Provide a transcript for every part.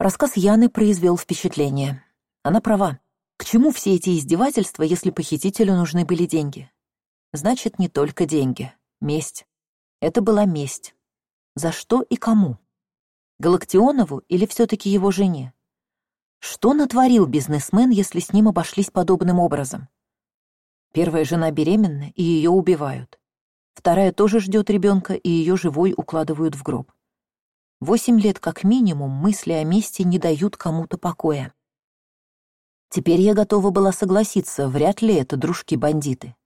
Рассказ Яны произвел впечатление. Она права. К чему все эти издевательства, если похитителю нужны были деньги? Значит, не только деньги. Месть. Это была месть. За что и кому? Галактионову или все-таки его жене? Что натворил бизнесмен, если с ним обошлись подобным образом? Первая жена беременна, и ее убивают. Вторая тоже ждет ребенка, и ее живой укладывают в гроб. Восемь лет как минимум мысли о мести не дают кому-то покоя. Теперь я готова была согласиться, вряд ли это дружки-бандиты.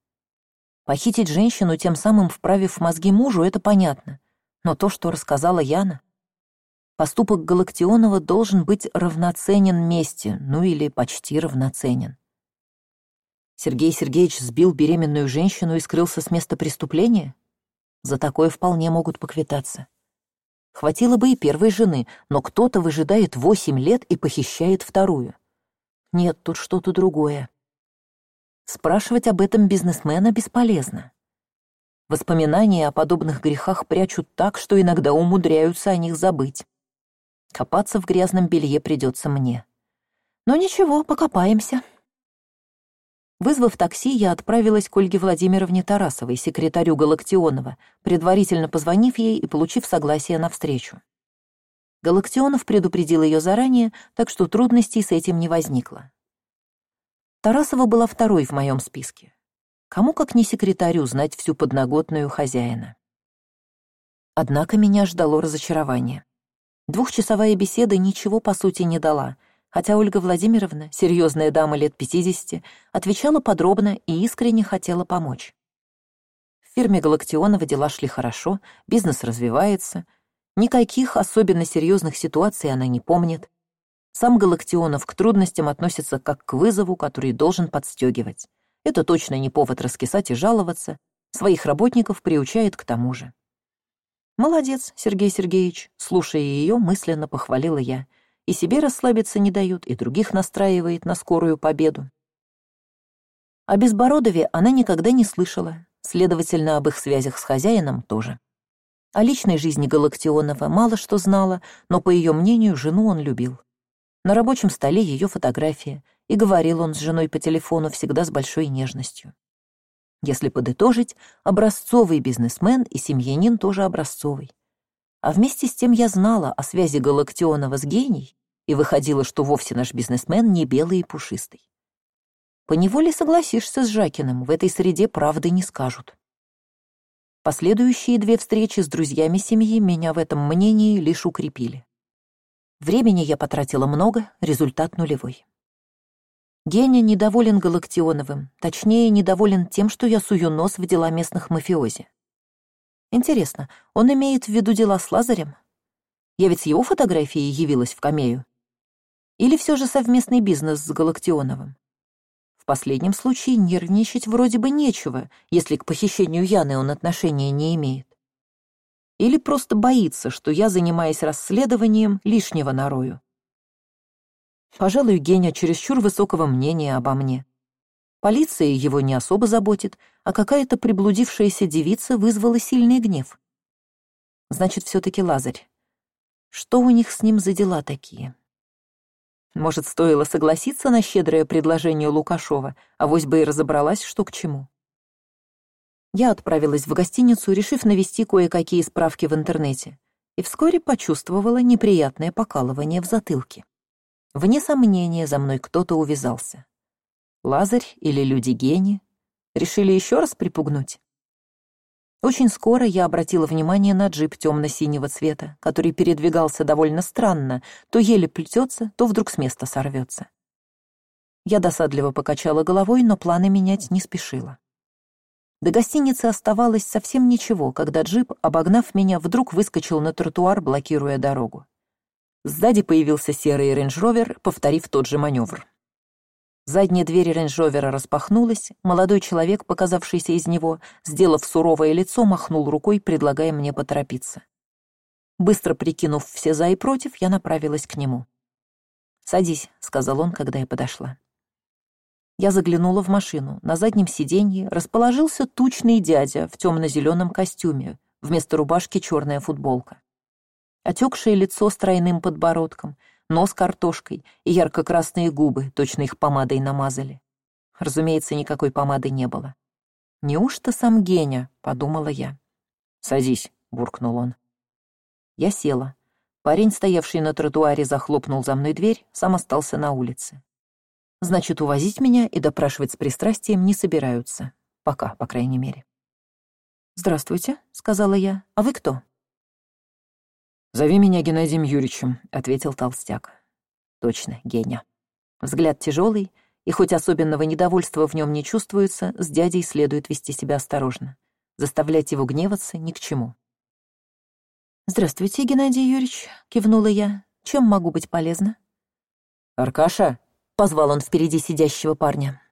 Похитить женщину, тем самым вправив мозги мужу, это понятно. Но то, что рассказала Яна... Поступок Галактионова должен быть равноценен мести, ну или почти равноценен. Сергей Сергеевич сбил беременную женщину и скрылся с места преступления? За такое вполне могут поквитаться. Хватило бы и первой жены, но кто-то выжидает восемь лет и похищает вторую. Нет, тут что-то другое. Спрашивать об этом бизнесмена бесполезно. Воспоминания о подобных грехах прячут так, что иногда умудряются о них забыть. Копаться в грязном белье придется мне. Но ничего, покопаемся. Вызвав такси, я отправилась к Ольге Владимировне Тарасовой, секретарю Галактионова, предварительно позвонив ей и получив согласие на встречу. Галактионов предупредил ее заранее, так что трудностей с этим не возникло. Тарасова была второй в моем списке. Кому, как не секретарю, знать всю подноготную хозяина. Однако меня ждало разочарование. Двухчасовая беседа ничего по сути не дала, хотя Ольга Владимировна, серьезная дама лет пятидесяти, отвечала подробно и искренне хотела помочь. В фирме Галактионова дела шли хорошо, бизнес развивается, никаких особенно серьезных ситуаций она не помнит. Сам Галактионов к трудностям относится как к вызову, который должен подстегивать. Это точно не повод раскисать и жаловаться, своих работников приучает к тому же. «Молодец, Сергей Сергеевич», слушая ее, мысленно похвалила я. И себе расслабиться не дают, и других настраивает на скорую победу. О Безбородове она никогда не слышала, следовательно, об их связях с хозяином тоже. О личной жизни Галактионова мало что знала, но, по ее мнению, жену он любил. На рабочем столе ее фотография, и говорил он с женой по телефону всегда с большой нежностью. Если подытожить, образцовый бизнесмен и семьянин тоже образцовый. А вместе с тем я знала о связи Галактионова с гений, и выходило, что вовсе наш бизнесмен не белый и пушистый. Поневоле согласишься с Жакиным, в этой среде правды не скажут. Последующие две встречи с друзьями семьи меня в этом мнении лишь укрепили. Времени я потратила много, результат нулевой. Геня недоволен Галактионовым, точнее, недоволен тем, что я сую нос в дела местных мафиози. Интересно, он имеет в виду дела с Лазарем? Я ведь с его фотографией явилась в Камею. Или все же совместный бизнес с Галактионовым? В последнем случае нервничать вроде бы нечего, если к похищению Яны он отношения не имеет. Или просто боится, что я, занимаясь расследованием, лишнего нарою. Пожалуй, Геня чересчур высокого мнения обо мне. Полиция его не особо заботит, а какая-то приблудившаяся девица вызвала сильный гнев. Значит, все таки Лазарь. Что у них с ним за дела такие? Может, стоило согласиться на щедрое предложение Лукашова, а вось бы и разобралась, что к чему. Я отправилась в гостиницу, решив навести кое-какие справки в интернете, и вскоре почувствовала неприятное покалывание в затылке. Вне сомнения, за мной кто-то увязался. Лазарь или люди-гени решили еще раз припугнуть. Очень скоро я обратила внимание на джип темно-синего цвета, который передвигался довольно странно, то еле плетется, то вдруг с места сорвется. Я досадливо покачала головой, но планы менять не спешила. До гостиницы оставалось совсем ничего, когда джип, обогнав меня, вдруг выскочил на тротуар, блокируя дорогу. Сзади появился серый рейндж-ровер, повторив тот же маневр. Задняя дверь рейндж-ровера распахнулась, молодой человек, показавшийся из него, сделав суровое лицо, махнул рукой, предлагая мне поторопиться. Быстро прикинув все за и против, я направилась к нему. «Садись», — сказал он, когда я подошла. Я заглянула в машину. На заднем сиденье расположился тучный дядя в темно-зеленом костюме, вместо рубашки черная футболка отекшее лицо с тройным подбородком, нос картошкой и ярко-красные губы, точно их помадой намазали. Разумеется, никакой помады не было. «Неужто сам Геня?» — подумала я. «Садись», — буркнул он. Я села. Парень, стоявший на тротуаре, захлопнул за мной дверь, сам остался на улице. Значит, увозить меня и допрашивать с пристрастием не собираются. Пока, по крайней мере. «Здравствуйте», — сказала я. «А вы кто?» «Зови меня Геннадием Юрьевичем», — ответил толстяк. «Точно, Геня». Взгляд тяжелый, и хоть особенного недовольства в нем не чувствуется, с дядей следует вести себя осторожно. Заставлять его гневаться ни к чему. «Здравствуйте, Геннадий Юрьевич», — кивнула я. «Чем могу быть полезна?» «Аркаша?» — позвал он впереди сидящего парня.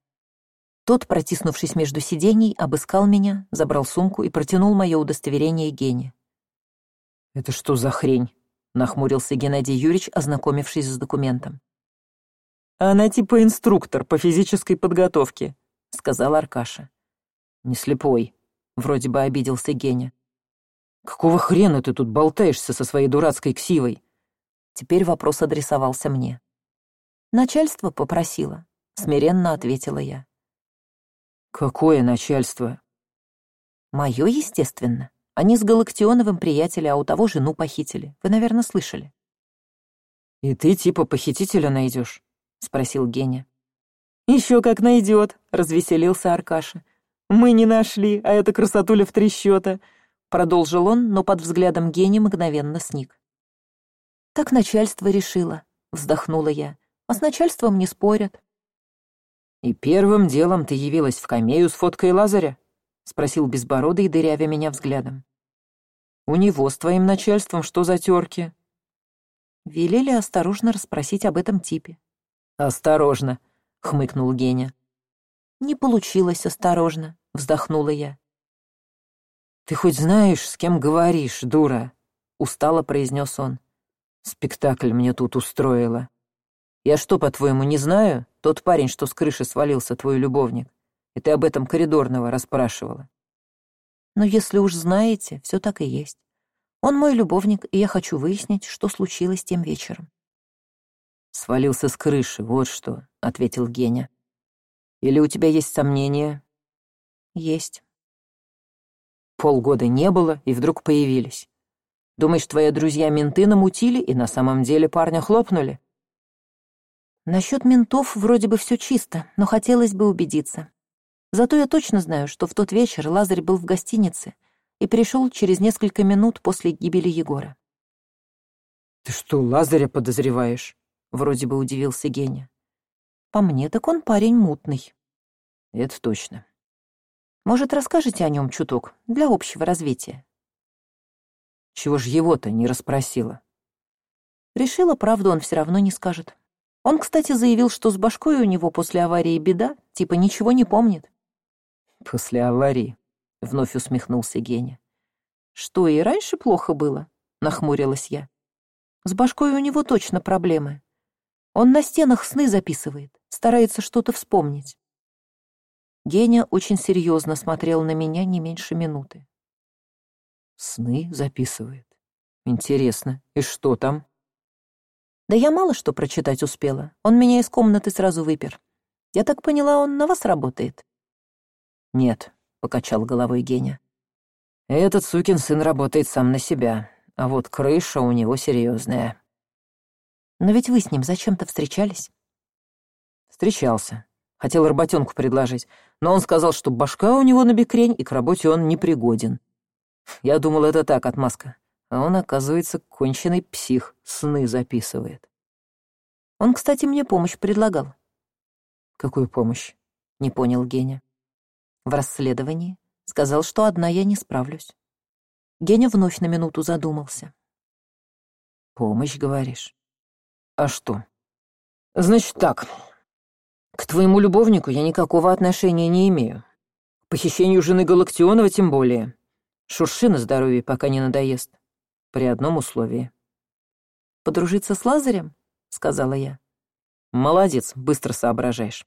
Тот, протиснувшись между сидений, обыскал меня, забрал сумку и протянул мое удостоверение Гене. «Это что за хрень?» — нахмурился Геннадий Юрьевич, ознакомившись с документом. «Она типа инструктор по физической подготовке», — сказал Аркаша. «Не слепой», — вроде бы обиделся Геня. «Какого хрена ты тут болтаешься со своей дурацкой ксивой?» Теперь вопрос адресовался мне. «Начальство попросило», — смиренно ответила я. «Какое начальство?» «Мое, естественно. Они с Галактионовым приятели, а у того жену похитили. Вы, наверное, слышали». «И ты типа похитителя найдешь? спросил Геня. Еще как найдет, развеселился Аркаша. «Мы не нашли, а эта красотуля в три счета. Продолжил он, но под взглядом Гени мгновенно сник. «Так начальство решило», — вздохнула я. «А с начальством не спорят». «И первым делом ты явилась в камею с фоткой Лазаря?» — спросил Безбородый, дырявя меня взглядом. «У него с твоим начальством что за терки?» Велели осторожно расспросить об этом типе. «Осторожно», — хмыкнул Геня. «Не получилось осторожно», — вздохнула я. «Ты хоть знаешь, с кем говоришь, дура?» — устало произнес он. «Спектакль мне тут устроила. Я что, по-твоему, не знаю? Тот парень, что с крыши свалился, твой любовник. И ты об этом коридорного расспрашивала». «Но если уж знаете, все так и есть. Он мой любовник, и я хочу выяснить, что случилось тем вечером». «Свалился с крыши, вот что», — ответил Геня. «Или у тебя есть сомнения?» «Есть». Полгода не было, и вдруг появились. Думаешь, твои друзья менты намутили и на самом деле парня хлопнули? Насчет ментов вроде бы все чисто, но хотелось бы убедиться. Зато я точно знаю, что в тот вечер Лазарь был в гостинице и пришел через несколько минут после гибели Егора. «Ты что, Лазаря подозреваешь?» — вроде бы удивился Геня. «По мне, так он парень мутный». «Это точно. Может, расскажете о нем чуток, для общего развития?» «Чего ж его-то не расспросила?» Решила, правду он все равно не скажет. Он, кстати, заявил, что с башкой у него после аварии беда, типа ничего не помнит. «После аварии», — вновь усмехнулся Геня. «Что, и раньше плохо было?» — нахмурилась я. «С башкой у него точно проблемы. Он на стенах сны записывает, старается что-то вспомнить. Геня очень серьезно смотрел на меня не меньше минуты. «Сны записывает. Интересно. И что там?» «Да я мало что прочитать успела. Он меня из комнаты сразу выпер. Я так поняла, он на вас работает?» «Нет», — покачал головой Геня. «Этот сукин сын работает сам на себя, а вот крыша у него серьезная. «Но ведь вы с ним зачем-то встречались?» «Встречался. Хотел работенку предложить, но он сказал, что башка у него на бекрень, и к работе он непригоден. Я думал, это так, отмазка. А он, оказывается, конченый псих, сны записывает. Он, кстати, мне помощь предлагал. Какую помощь? Не понял Геня. В расследовании. Сказал, что одна я не справлюсь. Геня вновь на минуту задумался. Помощь, говоришь? А что? Значит так, к твоему любовнику я никакого отношения не имею. К похищению жены Галактионова тем более. Шурши на здоровье, пока не надоест. При одном условии. «Подружиться с Лазарем?» — сказала я. «Молодец, быстро соображаешь».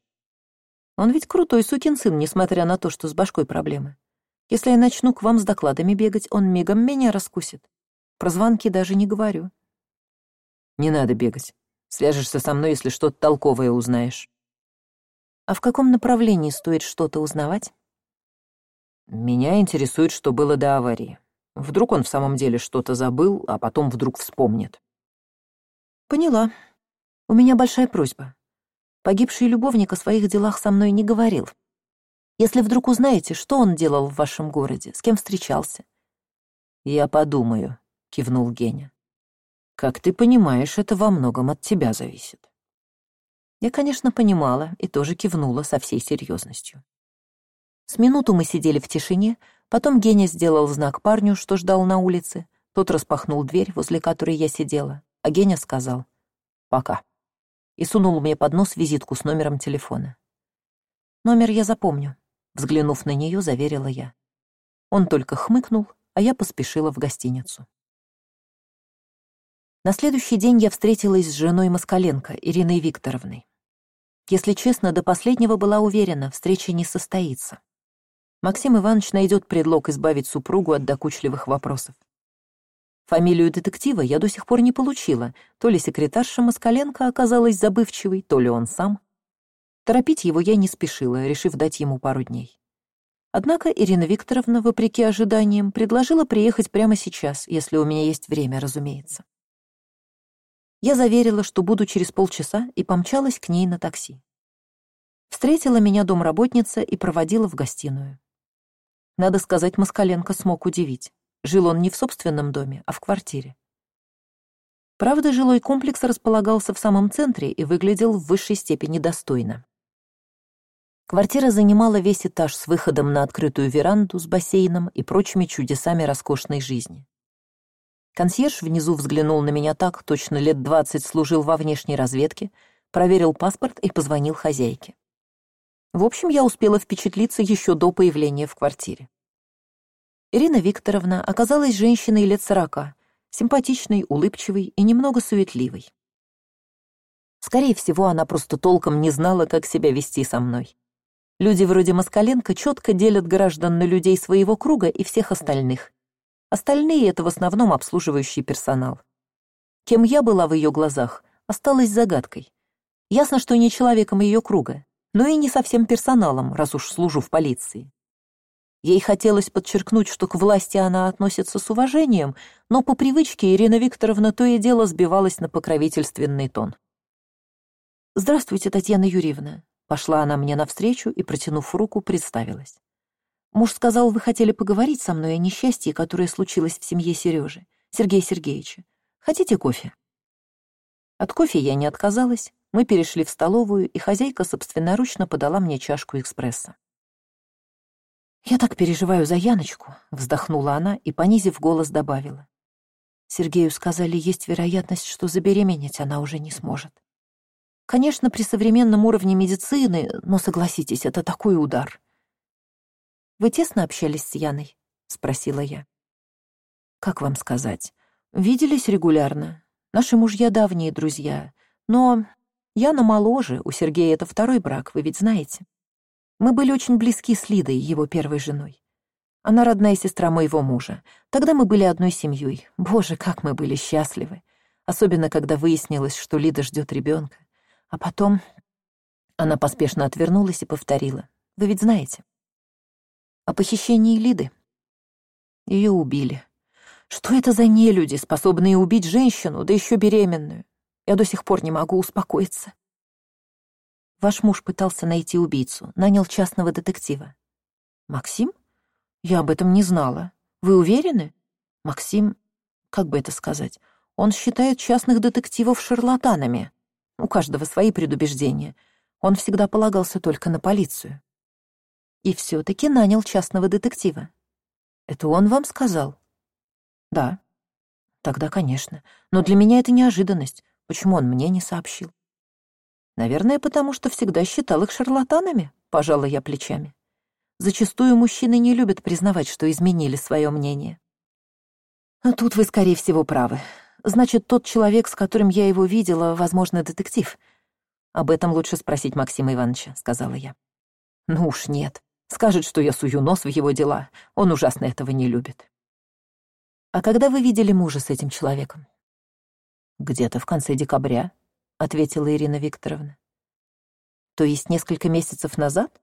«Он ведь крутой сукин сын, несмотря на то, что с башкой проблемы. Если я начну к вам с докладами бегать, он мигом меня раскусит. Про звонки даже не говорю». «Не надо бегать. Свяжешься со мной, если что-то толковое узнаешь. А в каком направлении стоит что-то узнавать? Меня интересует, что было до аварии. Вдруг он в самом деле что-то забыл, а потом вдруг вспомнит. Поняла. У меня большая просьба. Погибший любовник о своих делах со мной не говорил. Если вдруг узнаете, что он делал в вашем городе, с кем встречался. Я подумаю, кивнул Геня. Как ты понимаешь, это во многом от тебя зависит. Я, конечно, понимала и тоже кивнула со всей серьезностью. С минуту мы сидели в тишине, потом Геня сделал знак парню, что ждал на улице. Тот распахнул дверь, возле которой я сидела, а Геня сказал «Пока» и сунул мне под нос визитку с номером телефона. «Номер я запомню», — взглянув на нее, заверила я. Он только хмыкнул, а я поспешила в гостиницу. На следующий день я встретилась с женой Москаленко, Ириной Викторовной. Если честно, до последнего была уверена, встреча не состоится. Максим Иванович найдет предлог избавить супругу от докучливых вопросов. Фамилию детектива я до сих пор не получила, то ли секретарша Москаленко оказалась забывчивой, то ли он сам. Торопить его я не спешила, решив дать ему пару дней. Однако Ирина Викторовна, вопреки ожиданиям, предложила приехать прямо сейчас, если у меня есть время, разумеется. Я заверила, что буду через полчаса, и помчалась к ней на такси. Встретила меня домработница и проводила в гостиную. Надо сказать, Москаленко смог удивить. Жил он не в собственном доме, а в квартире. Правда, жилой комплекс располагался в самом центре и выглядел в высшей степени достойно. Квартира занимала весь этаж с выходом на открытую веранду с бассейном и прочими чудесами роскошной жизни. Консьерж внизу взглянул на меня так, точно лет двадцать служил во внешней разведке, проверил паспорт и позвонил хозяйке. В общем, я успела впечатлиться еще до появления в квартире. Ирина Викторовна оказалась женщиной лет сорока, симпатичной, улыбчивой и немного суетливой. Скорее всего, она просто толком не знала, как себя вести со мной. Люди вроде Москаленко четко делят граждан на людей своего круга и всех остальных, Остальные — это в основном обслуживающий персонал. Кем я была в ее глазах, осталась загадкой. Ясно, что не человеком ее круга, но и не совсем персоналом, раз уж служу в полиции. Ей хотелось подчеркнуть, что к власти она относится с уважением, но по привычке Ирина Викторовна то и дело сбивалась на покровительственный тон. «Здравствуйте, Татьяна Юрьевна», — пошла она мне навстречу и, протянув руку, представилась. Муж сказал, вы хотели поговорить со мной о несчастье, которое случилось в семье Сережи, Сергея Сергеевича. Хотите кофе?» От кофе я не отказалась, мы перешли в столовую, и хозяйка собственноручно подала мне чашку экспресса. «Я так переживаю за Яночку», — вздохнула она и, понизив голос, добавила. Сергею сказали, есть вероятность, что забеременеть она уже не сможет. Конечно, при современном уровне медицины, но согласитесь, это такой удар. Вы тесно общались с Яной?» — спросила я. «Как вам сказать? Виделись регулярно. Наши мужья давние друзья. Но Яна моложе, у Сергея это второй брак, вы ведь знаете. Мы были очень близки с Лидой, его первой женой. Она родная сестра моего мужа. Тогда мы были одной семьей. Боже, как мы были счастливы. Особенно, когда выяснилось, что Лида ждет ребенка. А потом... Она поспешно отвернулась и повторила. Вы ведь знаете о похищении Лиды. Ее убили. Что это за нелюди, способные убить женщину, да еще беременную? Я до сих пор не могу успокоиться. Ваш муж пытался найти убийцу, нанял частного детектива. Максим? Я об этом не знала. Вы уверены? Максим, как бы это сказать, он считает частных детективов шарлатанами. У каждого свои предубеждения. Он всегда полагался только на полицию. И все-таки нанял частного детектива. Это он вам сказал? Да. Тогда, конечно. Но для меня это неожиданность. Почему он мне не сообщил? Наверное, потому что всегда считал их шарлатанами, пожала я плечами. Зачастую мужчины не любят признавать, что изменили свое мнение. А тут вы, скорее всего, правы. Значит, тот человек, с которым я его видела, возможно, детектив. Об этом лучше спросить Максима Ивановича, сказала я. Ну уж нет. Скажет, что я сую нос в его дела. Он ужасно этого не любит. А когда вы видели мужа с этим человеком? Где-то в конце декабря. Ответила Ирина Викторовна. То есть несколько месяцев назад?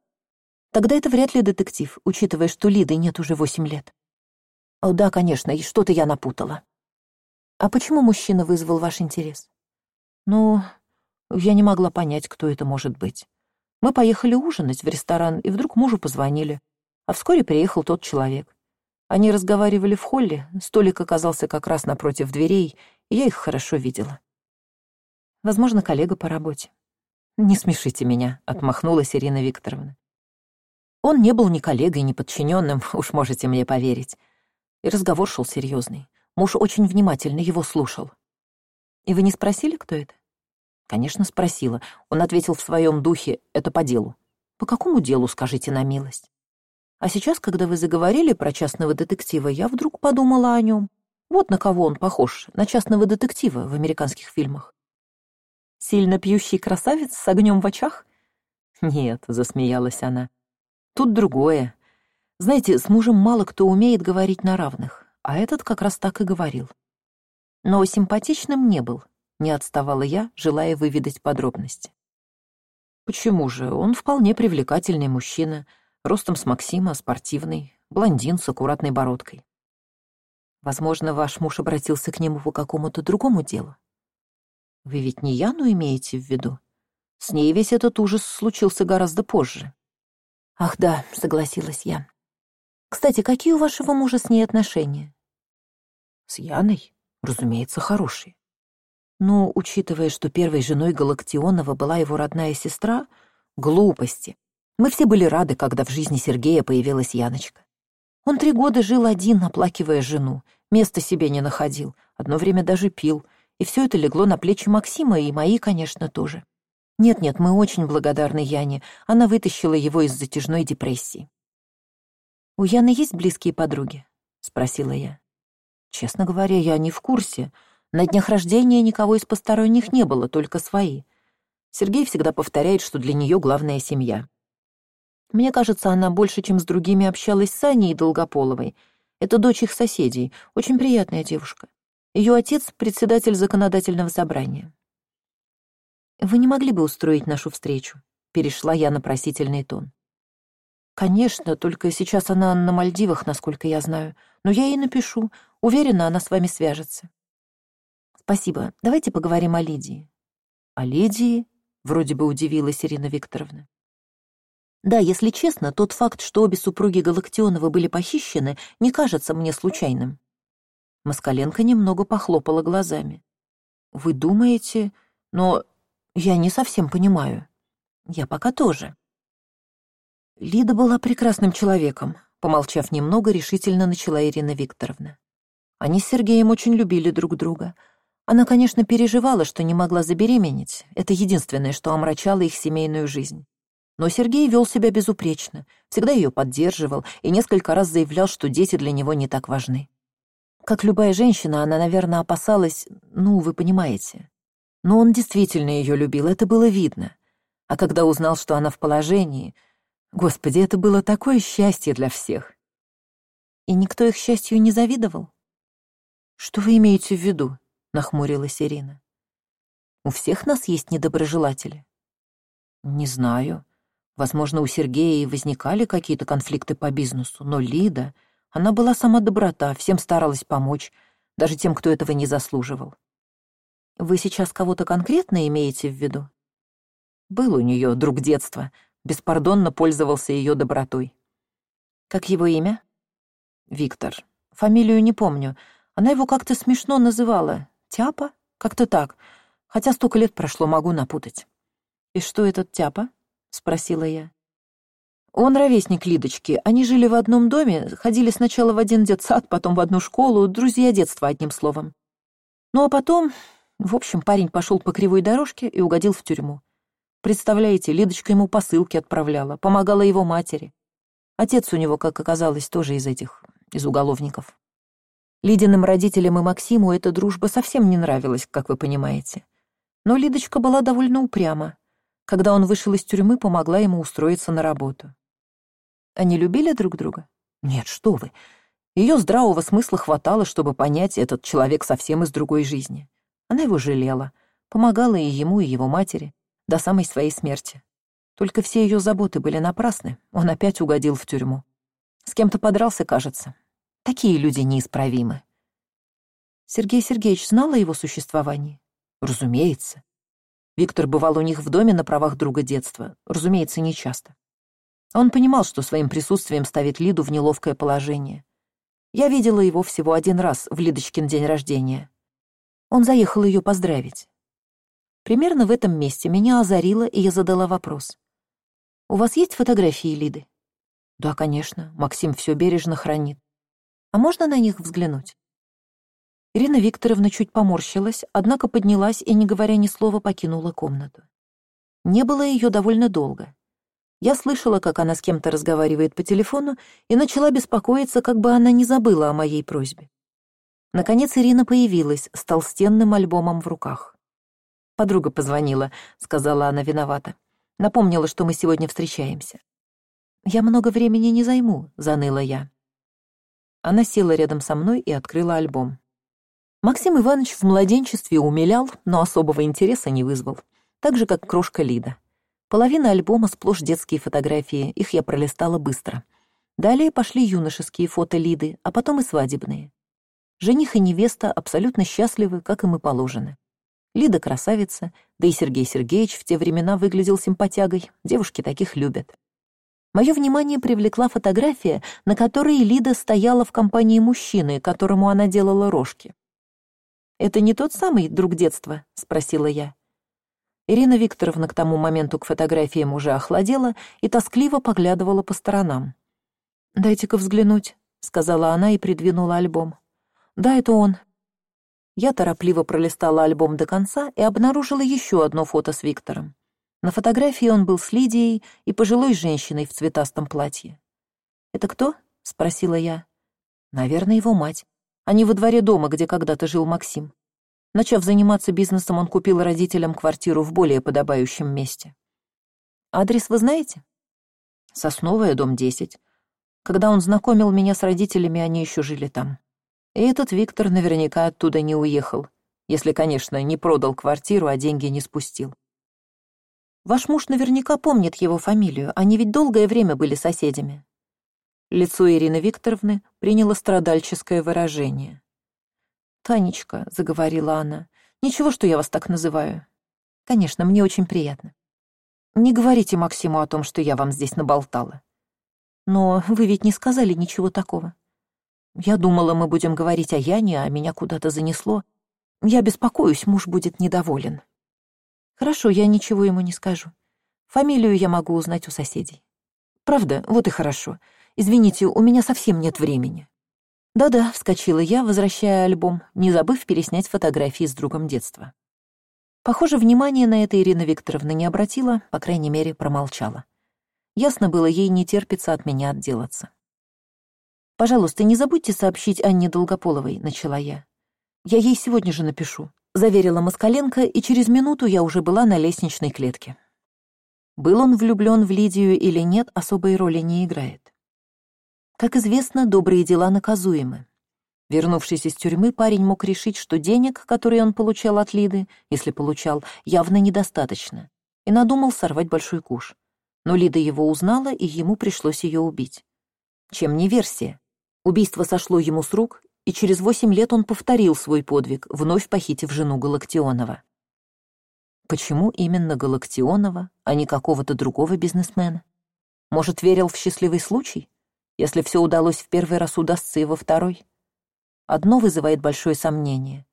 Тогда это вряд ли детектив, учитывая, что Лиды нет уже восемь лет. О, да, конечно, и что-то я напутала. А почему мужчина вызвал ваш интерес? Ну, я не могла понять, кто это может быть. Мы поехали ужинать в ресторан, и вдруг мужу позвонили. А вскоре приехал тот человек. Они разговаривали в холле, столик оказался как раз напротив дверей, и я их хорошо видела. Возможно, коллега по работе. «Не смешите меня», — отмахнулась Ирина Викторовна. Он не был ни коллегой, ни подчиненным, уж можете мне поверить. И разговор шел серьезный. Муж очень внимательно его слушал. «И вы не спросили, кто это?» «Конечно, спросила. Он ответил в своем духе, это по делу». «По какому делу, скажите на милость?» А сейчас, когда вы заговорили про частного детектива, я вдруг подумала о нем. Вот на кого он похож, на частного детектива в американских фильмах. Сильно пьющий красавец с огнем в очах? Нет, засмеялась она. Тут другое. Знаете, с мужем мало кто умеет говорить на равных, а этот как раз так и говорил. Но симпатичным не был, не отставала я, желая выведать подробности. Почему же? Он вполне привлекательный мужчина, ростом с Максима, спортивный, блондин с аккуратной бородкой. Возможно, ваш муж обратился к нему по какому-то другому делу. Вы ведь не Яну имеете в виду? С ней весь этот ужас случился гораздо позже. Ах да, согласилась я. Кстати, какие у вашего мужа с ней отношения? С Яной? Разумеется, хорошие. Но, учитывая, что первой женой Галактионова была его родная сестра, глупости. Мы все были рады, когда в жизни Сергея появилась Яночка. Он три года жил один, оплакивая жену, места себе не находил, одно время даже пил, и все это легло на плечи Максима и мои, конечно, тоже. Нет-нет, мы очень благодарны Яне, она вытащила его из затяжной депрессии. «У Яны есть близкие подруги?» — спросила я. Честно говоря, я не в курсе. На днях рождения никого из посторонних не было, только свои. Сергей всегда повторяет, что для нее главная семья. Мне кажется, она больше, чем с другими общалась с Аней Долгополовой. Это дочь их соседей, очень приятная девушка. Ее отец — председатель законодательного собрания. «Вы не могли бы устроить нашу встречу?» — перешла я на просительный тон. «Конечно, только сейчас она на Мальдивах, насколько я знаю. Но я ей напишу. Уверена, она с вами свяжется». «Спасибо. Давайте поговорим о Лидии». «О Лидии?» — вроде бы удивилась Ирина Викторовна. Да, если честно, тот факт, что обе супруги Галактионова были похищены, не кажется мне случайным. Москаленко немного похлопала глазами. «Вы думаете? Но я не совсем понимаю. Я пока тоже». Лида была прекрасным человеком, помолчав немного, решительно начала Ирина Викторовна. Они с Сергеем очень любили друг друга. Она, конечно, переживала, что не могла забеременеть. Это единственное, что омрачало их семейную жизнь. Но Сергей вел себя безупречно, всегда ее поддерживал и несколько раз заявлял, что дети для него не так важны. Как любая женщина, она, наверное, опасалась, ну, вы понимаете. Но он действительно ее любил, это было видно. А когда узнал, что она в положении, господи, это было такое счастье для всех. И никто их счастью не завидовал? Что вы имеете в виду? нахмурилась Ирина. У всех нас есть недоброжелатели. Не знаю. Возможно, у Сергея и возникали какие-то конфликты по бизнесу, но Лида, она была сама доброта, всем старалась помочь, даже тем, кто этого не заслуживал. Вы сейчас кого-то конкретно имеете в виду? Был у нее друг детства, беспардонно пользовался ее добротой. Как его имя? Виктор. Фамилию не помню. Она его как-то смешно называла. Тяпа? Как-то так. Хотя столько лет прошло, могу напутать. И что этот Тяпа? — спросила я. Он ровесник Лидочки. Они жили в одном доме, ходили сначала в один детсад, потом в одну школу, друзья детства, одним словом. Ну а потом, в общем, парень пошел по кривой дорожке и угодил в тюрьму. Представляете, Лидочка ему посылки отправляла, помогала его матери. Отец у него, как оказалось, тоже из этих, из уголовников. Лидиным родителям и Максиму эта дружба совсем не нравилась, как вы понимаете. Но Лидочка была довольно упряма. Когда он вышел из тюрьмы, помогла ему устроиться на работу. Они любили друг друга? Нет, что вы. Ее здравого смысла хватало, чтобы понять, этот человек совсем из другой жизни. Она его жалела. Помогала и ему, и его матери, до самой своей смерти. Только все ее заботы были напрасны, он опять угодил в тюрьму. С кем-то подрался, кажется. Такие люди неисправимы. Сергей Сергеевич знал о его существовании? Разумеется. Виктор бывал у них в доме на правах друга детства, разумеется, нечасто. Он понимал, что своим присутствием ставит Лиду в неловкое положение. Я видела его всего один раз в Лидочкин день рождения. Он заехал ее поздравить. Примерно в этом месте меня озарило, и я задала вопрос. «У вас есть фотографии Лиды?» «Да, конечно. Максим все бережно хранит. А можно на них взглянуть?» Ирина Викторовна чуть поморщилась, однако поднялась и, не говоря ни слова, покинула комнату. Не было ее довольно долго. Я слышала, как она с кем-то разговаривает по телефону, и начала беспокоиться, как бы она не забыла о моей просьбе. Наконец Ирина появилась с толстенным альбомом в руках. «Подруга позвонила», — сказала она виновата. Напомнила, что мы сегодня встречаемся. «Я много времени не займу», — заныла я. Она села рядом со мной и открыла альбом. Максим Иванович в младенчестве умилял, но особого интереса не вызвал, так же, как крошка Лида. Половина альбома сплошь детские фотографии, их я пролистала быстро. Далее пошли юношеские фото Лиды, а потом и свадебные. Жених и невеста абсолютно счастливы, как им и положено. Лида красавица, да и Сергей Сергеевич в те времена выглядел симпатягой, девушки таких любят. Мое внимание привлекла фотография, на которой Лида стояла в компании мужчины, которому она делала рожки. «Это не тот самый друг детства?» — спросила я. Ирина Викторовна к тому моменту к фотографиям уже охладела и тоскливо поглядывала по сторонам. «Дайте-ка взглянуть», — сказала она и придвинула альбом. «Да, это он». Я торопливо пролистала альбом до конца и обнаружила еще одно фото с Виктором. На фотографии он был с Лидией и пожилой женщиной в цветастом платье. «Это кто?» — спросила я. «Наверное, его мать. Они во дворе дома, где когда-то жил Максим. Начав заниматься бизнесом, он купил родителям квартиру в более подобающем месте. Адрес вы знаете? Сосновая, дом 10. Когда он знакомил меня с родителями, они еще жили там. И этот Виктор наверняка оттуда не уехал, если, конечно, не продал квартиру, а деньги не спустил. Ваш муж наверняка помнит его фамилию, они ведь долгое время были соседями. Лицо Ирины Викторовны приняло страдальческое выражение. «Танечка», — заговорила она, — «ничего, что я вас так называю. Конечно, мне очень приятно. Не говорите Максиму о том, что я вам здесь наболтала. Но вы ведь не сказали ничего такого. Я думала, мы будем говорить о Яне, а меня куда-то занесло. Я беспокоюсь, муж будет недоволен. Хорошо, я ничего ему не скажу. Фамилию я могу узнать у соседей. Правда, вот и хорошо. Извините, у меня совсем нет времени». «Да-да», — вскочила я, возвращая альбом, не забыв переснять фотографии с другом детства. Похоже, внимания на это Ирина Викторовна не обратила, по крайней мере, промолчала. Ясно было, ей не терпится от меня отделаться. «Пожалуйста, не забудьте сообщить Анне Долгополовой», — начала я. «Я ей сегодня же напишу», — заверила Москаленко, и через минуту я уже была на лестничной клетке. Был он влюблен в Лидию или нет, особой роли не играет. Как известно, добрые дела наказуемы. Вернувшись из тюрьмы, парень мог решить, что денег, которые он получал от Лиды, если получал, явно недостаточно, и надумал сорвать большой куш. Но Лида его узнала, и ему пришлось ее убить. Чем не версия? Убийство сошло ему с рук, и через восемь лет он повторил свой подвиг, вновь похитив жену Галактионова. Почему именно Галактионова, а не какого-то другого бизнесмена? Может, верил в счастливый случай? Если все удалось в первый раз, удастся и во второй. Одно вызывает большое сомнение.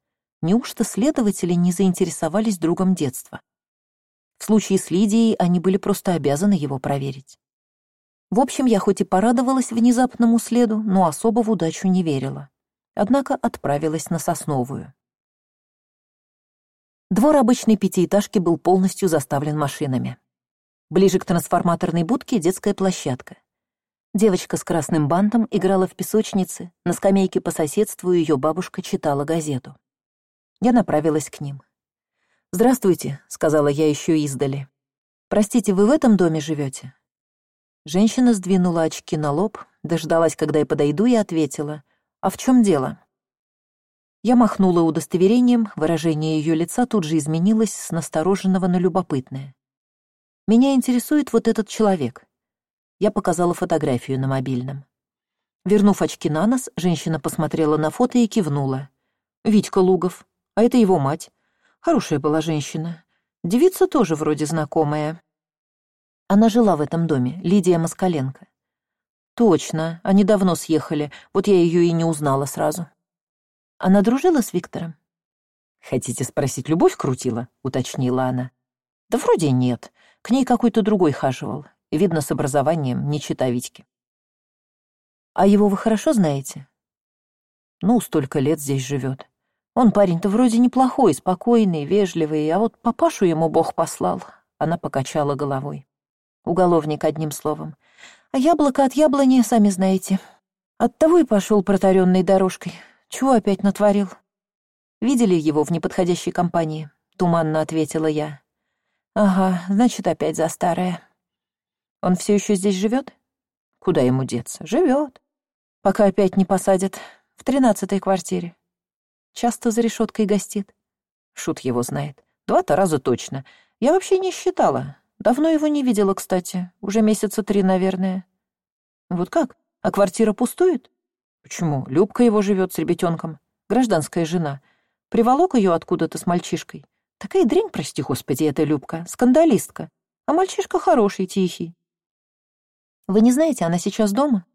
Неужто следователи не заинтересовались другом детства? В случае с Лидией они были просто обязаны его проверить. В общем, я хоть и порадовалась внезапному следу, но особо в удачу не верила. Однако отправилась на Сосновую. Двор обычной пятиэтажки был полностью заставлен машинами. Ближе к трансформаторной будке детская площадка. Девочка с красным бантом играла в песочнице, на скамейке по соседству ее бабушка читала газету. Я направилась к ним. «Здравствуйте», — сказала я еще издали. «Простите, вы в этом доме живете? Женщина сдвинула очки на лоб, дождалась, когда я подойду, и ответила. «А в чем дело?» Я махнула удостоверением, выражение ее лица тут же изменилось с настороженного на любопытное. «Меня интересует вот этот человек». Я показала фотографию на мобильном. Вернув очки на нос, женщина посмотрела на фото и кивнула. «Витька Лугов. А это его мать. Хорошая была женщина. Девица тоже вроде знакомая. Она жила в этом доме, Лидия Москаленко. Точно, они давно съехали, вот я ее и не узнала сразу. Она дружила с Виктором? «Хотите спросить, любовь крутила?» — уточнила она. «Да вроде нет. К ней какой-то другой хаживал. Видно, с образованием, не чита Витьки». «А его вы хорошо знаете?» «Ну, столько лет здесь живет. Он парень-то вроде неплохой, спокойный, вежливый, а вот папашу ему Бог послал». Она покачала головой. Уголовник, одним словом. А яблоко от яблони, сами знаете. Оттого и пошел протаренной дорожкой. Чего опять натворил? Видели его в неподходящей компании? Туманно ответила я. Ага, значит, опять за старое. Он все еще здесь живет? Куда ему деться? Живет. Пока опять не посадят. В тринадцатой квартире. Часто за решеткой гостит. Шут его знает. Два-то раза точно. Я вообще не считала. Давно его не видела, кстати. Уже месяца три, наверное. Вот как? А квартира пустует? Почему? Любка его живет с ребятенком. Гражданская жена. Приволок ее откуда-то с мальчишкой. Такая дрянь, прости господи, эта Любка. Скандалистка. А мальчишка хороший, тихий. Вы не знаете, она сейчас дома?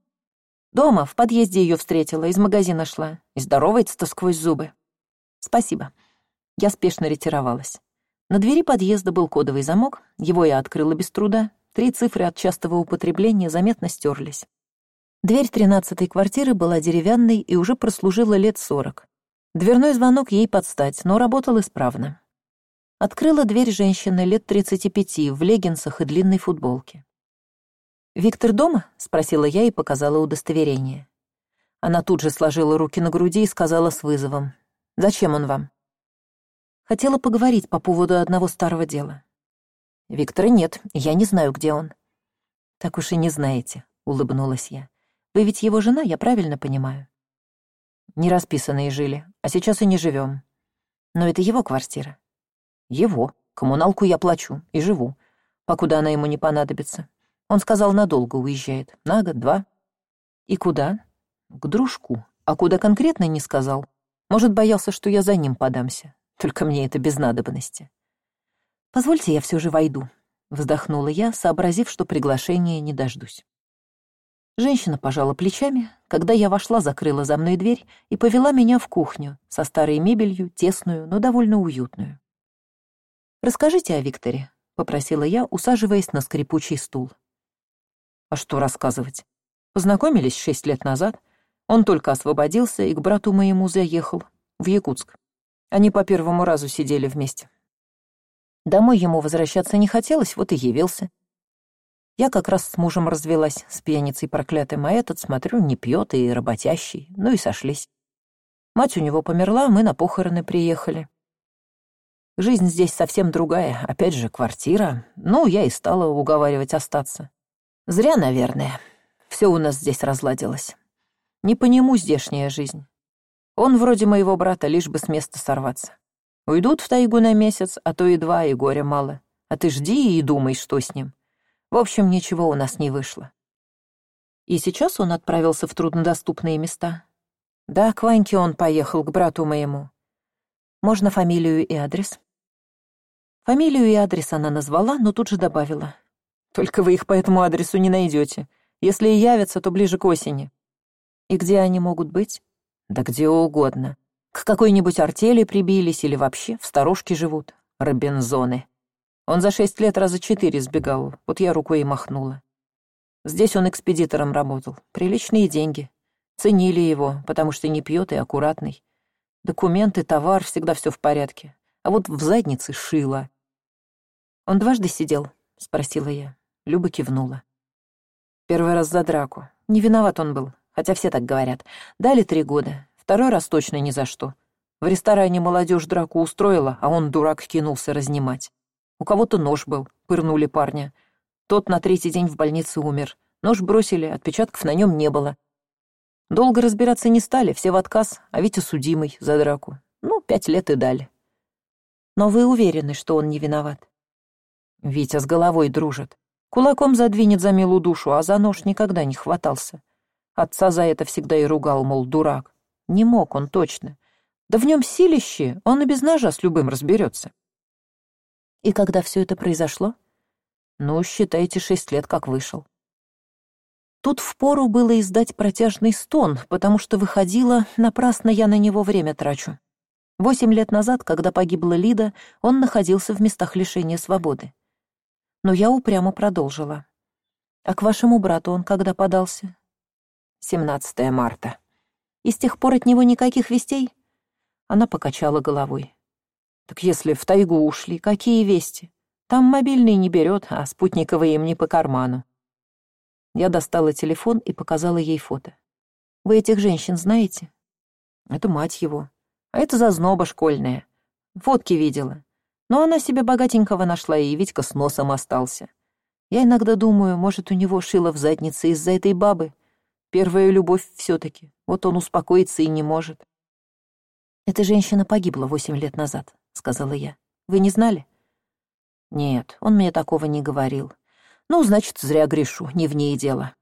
Дома, в подъезде ее встретила, из магазина шла. И здоровается-то сквозь зубы. Спасибо. Я спешно ретировалась. На двери подъезда был кодовый замок, его я открыла без труда. Три цифры от частого употребления заметно стерлись. Дверь тринадцатой квартиры была деревянной и уже прослужила лет сорок. Дверной звонок ей подстать, но работал исправно. Открыла дверь женщина лет тридцати пяти в леггинсах и длинной футболке. «Виктор дома?» — спросила я и показала удостоверение. Она тут же сложила руки на груди и сказала с вызовом. «Зачем он вам?» Хотела поговорить по поводу одного старого дела. «Виктора нет, я не знаю, где он». «Так уж и не знаете», — улыбнулась я. Вы ведь его жена, я правильно понимаю? Не расписанные жили, а сейчас и не живем. Но это его квартира. Его. Коммуналку я плачу и живу, покуда она ему не понадобится. Он сказал, надолго уезжает. На год, два. И куда? К дружку. А куда конкретно не сказал. Может, боялся, что я за ним подамся. Только мне это без надобности. «Позвольте, я все же войду», — вздохнула я, сообразив, что приглашения не дождусь. Женщина пожала плечами, когда я вошла, закрыла за мной дверь и повела меня в кухню со старой мебелью, тесную, но довольно уютную. «Расскажите о Викторе», — попросила я, усаживаясь на скрипучий стул. «А что рассказывать? Познакомились шесть лет назад. Он только освободился и к брату моему заехал, в Якутск. Они по первому разу сидели вместе. Домой ему возвращаться не хотелось, вот и явился. Я как раз с мужем развелась, с пьяницей проклятым, а этот, смотрю, не пьет и работящий, ну и сошлись. Мать у него померла, мы на похороны приехали. Жизнь здесь совсем другая, опять же, квартира. Ну, я и стала уговаривать остаться. Зря, наверное. Все у нас здесь разладилось. Не по нему здешняя жизнь. Он вроде моего брата, лишь бы с места сорваться. Уйдут в тайгу на месяц, а то и два, и горя мало. А ты жди и думай, что с ним. В общем, ничего у нас не вышло. И сейчас он отправился в труднодоступные места. Да, к Ваньке он поехал, к брату моему. Можно фамилию и адрес? Фамилию и адрес она назвала, но тут же добавила. Только вы их по этому адресу не найдете. Если и явятся, то ближе к осени. И где они могут быть? Да где угодно. К какой-нибудь артели прибились или вообще в сторожке живут. Робинзоны. Он за шесть лет раза четыре сбегал, вот я рукой и махнула. Здесь он экспедитором работал, приличные деньги. Ценили его, потому что не пьет и аккуратный. Документы, товар, всегда все в порядке. А вот в заднице шило. «Он дважды сидел?» — спросила я. Люба кивнула. Первый раз за драку. Не виноват он был, хотя все так говорят. Дали три года, второй раз точно ни за что. В ресторане молодежь драку устроила, а он, дурак, кинулся разнимать. У кого-то нож был, пырнули парня. Тот на третий день в больнице умер. Нож бросили, отпечатков на нем не было. Долго разбираться не стали, все в отказ, а Витя судимый за драку. Ну, пять лет и дали. Но вы уверены, что он не виноват? Витя с головой дружит. Кулаком задвинет за милую душу, а за нож никогда не хватался. Отца за это всегда и ругал, мол, дурак. Не мог он точно. Да в нем силище, он и без ножа с любым разберется. И когда все это произошло? Ну, считайте, шесть лет как вышел. Тут впору было издать протяжный стон, потому что выходило, напрасно я на него время трачу. Восемь лет назад, когда погибла Лида, он находился в местах лишения свободы. Но я упрямо продолжила. «А к вашему брату он когда подался?» «17 марта. И с тех пор от него никаких вестей?» Она покачала головой. «Так если в тайгу ушли, какие вести? Там мобильный не берет, а спутниковые им не по карману. Я достала телефон и показала ей фото. «Вы этих женщин знаете?» «Это мать его. А это зазноба школьная. Фотки видела. Но она себе богатенького нашла, и Витька с носом остался. Я иногда думаю, может, у него шило в заднице из-за этой бабы. Первая любовь все таки Вот он успокоиться и не может». «Эта женщина погибла восемь лет назад», — сказала я. «Вы не знали?» «Нет, он мне такого не говорил. Ну, значит, зря грешу, не в ней дело.